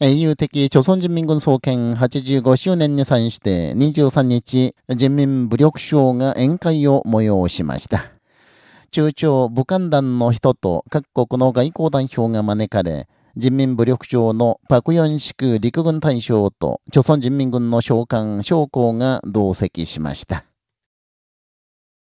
英雄的朝鮮人民軍創建85周年に際して23日、人民武力省が宴会を催しました。中朝武漢団の人と各国の外交代表が招かれ、人民武力省のパクヨンシク陸軍大将と朝鮮人民軍の将官将校が同席しました。